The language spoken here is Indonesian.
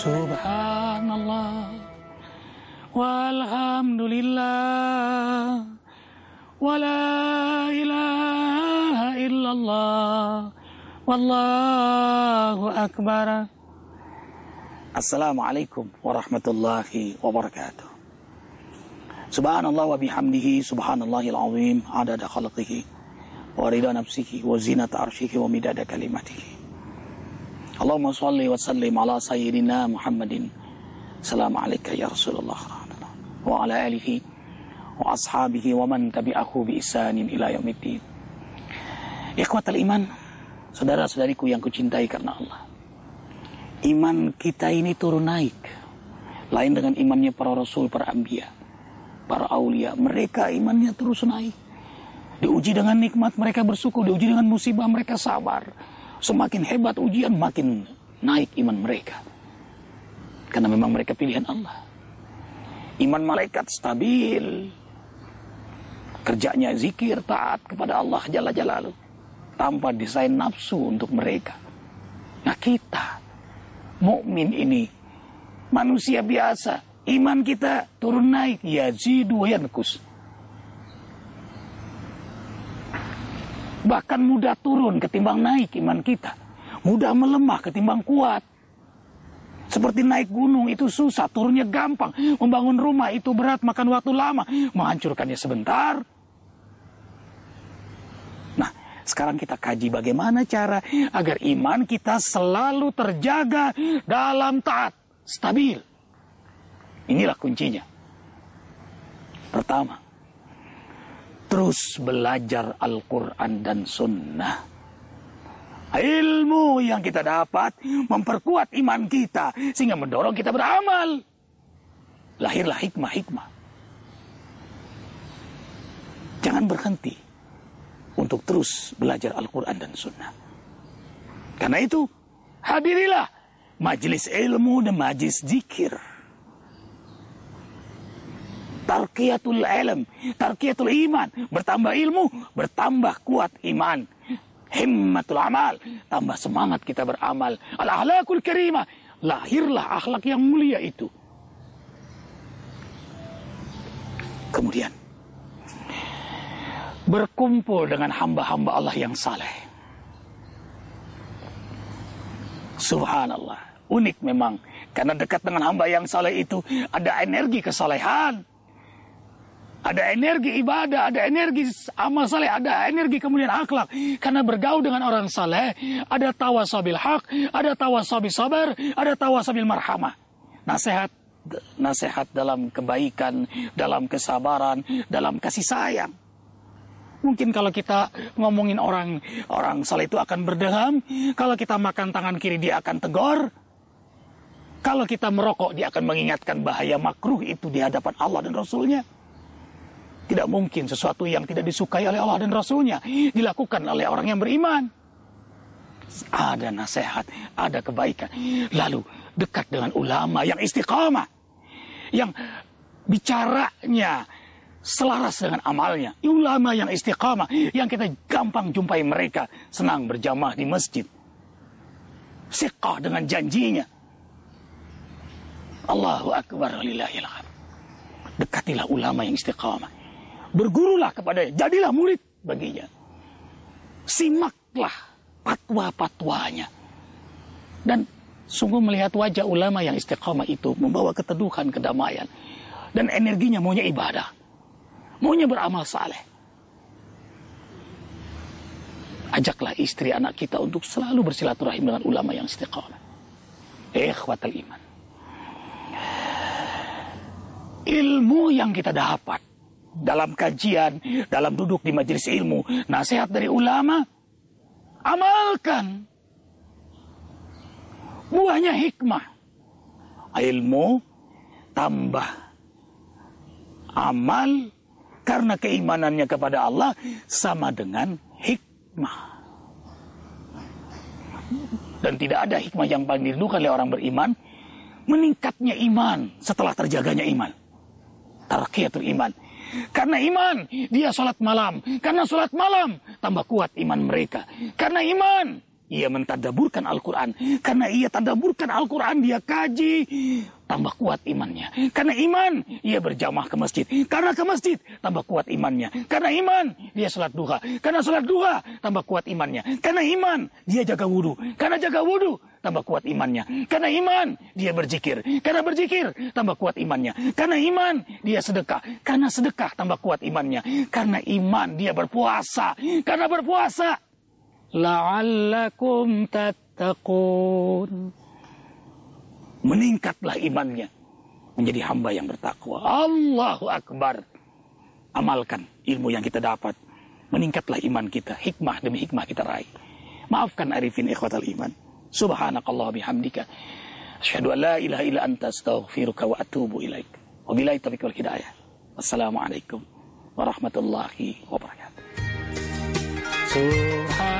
سبحان الله. والحمد لله. ولا إله إلا الله. والله أكبر. السلام عليكم ورحمة الله وبركاته. سبحان الله وبحمده. سبحان الله العظيم. عدد خلقه ورضا نفسه وزينة عرشه ومداد كلمته. Allahumma salli wa sallim ala sayyidina Muhammadin Salam alaika ya Rasulullah wa ala alihi wa ashabihi wa man tabi'ahu bi isanin ila yaumiddin Ikhwatal iman saudara-saudariku yang kucintai karena Allah iman kita ini turun naik lain dengan imannya para rasul para anbiya para aulia. Mereka imannya terus naik. Diuji dengan nikmat mereka bersyukur, diuji dengan musibah mereka sabar. Semakin hebat ujian makin naik iman mereka. Karena memang mereka pilihan Allah. Iman malaikat stabil. Kerjanya zikir, taat kepada Allah Jalla Jalalu. Tanpa desain nafsu untuk mereka. Nah kita, mukmin ini, manusia biasa, iman kita turun naik yazidu yankus bahkan mudah turun ketimbang naik iman kita. Mudah melemah ketimbang kuat. Seperti naik gunung itu susah turunnya gampang. Membangun rumah itu berat makan waktu lama. Menghancurkannya sebentar. Nah sekarang kita kaji bagaimana cara agar iman kita selalu terjaga dalam taat stabil. Inilah kuncinya. Pertama, terus belajar Al-Quran dan Sunnah. Ilmu yang kita dapat memperkuat iman kita sehingga mendorong kita beramal. Lahirlah hikmah-hikmah. Jangan berhenti untuk terus belajar Al-Quran dan Sunnah. Karena itu, hadirilah majelis ilmu dan majelis zikir tarqiyatul ilm, tarqiyatul iman, bertambah ilmu, bertambah kuat iman. Himmatul amal, tambah semangat kita beramal. Al-ahlakul karimah, lahirlah akhlak yang mulia itu. Kemudian berkumpul dengan hamba-hamba Allah yang saleh. Subhanallah, unik memang karena dekat dengan hamba yang saleh itu ada energi kesalehan. Ada energi ibadah, ada energi amal saleh, ada energi kemuliaan akhlak. Karena bergaul dengan orang saleh, ada tawasabil hak, ada tawasabil sabar, ada tawasabil marhamah. Nasihat nasihat dalam kebaikan, dalam kesabaran, dalam kasih sayang. Mungkin kalau kita ngomongin orang orang saleh itu akan berdeham, kalau kita makan tangan kiri dia akan tegur. Kalau kita merokok dia akan mengingatkan bahaya makruh itu di hadapan Allah dan Rasulnya. Tidak mungkin sesuatu yang tidak disukai oleh Allah dan Rasulnya dilakukan oleh orang yang beriman. Ada nasihat, ada kebaikan. Lalu dekat dengan ulama yang istiqamah. Yang bicaranya selaras dengan amalnya. Ulama yang istiqamah, yang kita gampang jumpai mereka senang berjamaah di masjid. Siqah dengan janjinya. Allahu Akbar Dekatilah ulama yang istiqamah. Bergurulah kepadanya, jadilah murid baginya. Simaklah patwa-patwanya. Dan sungguh melihat wajah ulama yang istiqamah itu membawa keteduhan, kedamaian. Dan energinya maunya ibadah. Maunya beramal saleh. Ajaklah istri anak kita untuk selalu bersilaturahim dengan ulama yang istiqamah. Ikhwatal iman. Ilmu yang kita dapat dalam kajian, dalam duduk di majelis ilmu, nasihat dari ulama, amalkan. Buahnya hikmah. Ilmu tambah amal karena keimanannya kepada Allah sama dengan hikmah. Dan tidak ada hikmah yang paling dirindukan oleh orang beriman meningkatnya iman setelah terjaganya iman. Tarqiyatul iman karena iman, dia sholat malam. Karena sholat malam, tambah kuat iman mereka. Karena iman, ia mentadaburkan Al-Quran. Karena ia tadaburkan Al-Quran, dia kaji, tambah kuat imannya. Karena iman, ia berjamaah ke masjid. Karena ke masjid, tambah kuat imannya. Karena iman, dia sholat duha. Karena sholat duha, tambah kuat imannya. Karena iman, dia jaga wudhu. Karena jaga wudhu, tambah kuat imannya. Karena iman, dia berzikir. Karena berzikir, tambah kuat imannya. Karena iman, dia sedekah. Karena sedekah, tambah kuat imannya. Karena iman, dia berpuasa. Karena berpuasa, la'allakum tattaqun. Meningkatlah imannya menjadi hamba yang bertakwa. Allahu Akbar. Amalkan ilmu yang kita dapat. Meningkatlah iman kita. Hikmah demi hikmah kita raih. Maafkan arifin ikhwatal iman. Subhanakallah bihamdika. Asyhadu an la ilaha illa anta astaghfiruka wa atubu ilaik. Wabillahi taufiq wal hidayah. Wassalamualaikum warahmatullahi wabarakatuh. Subhanallah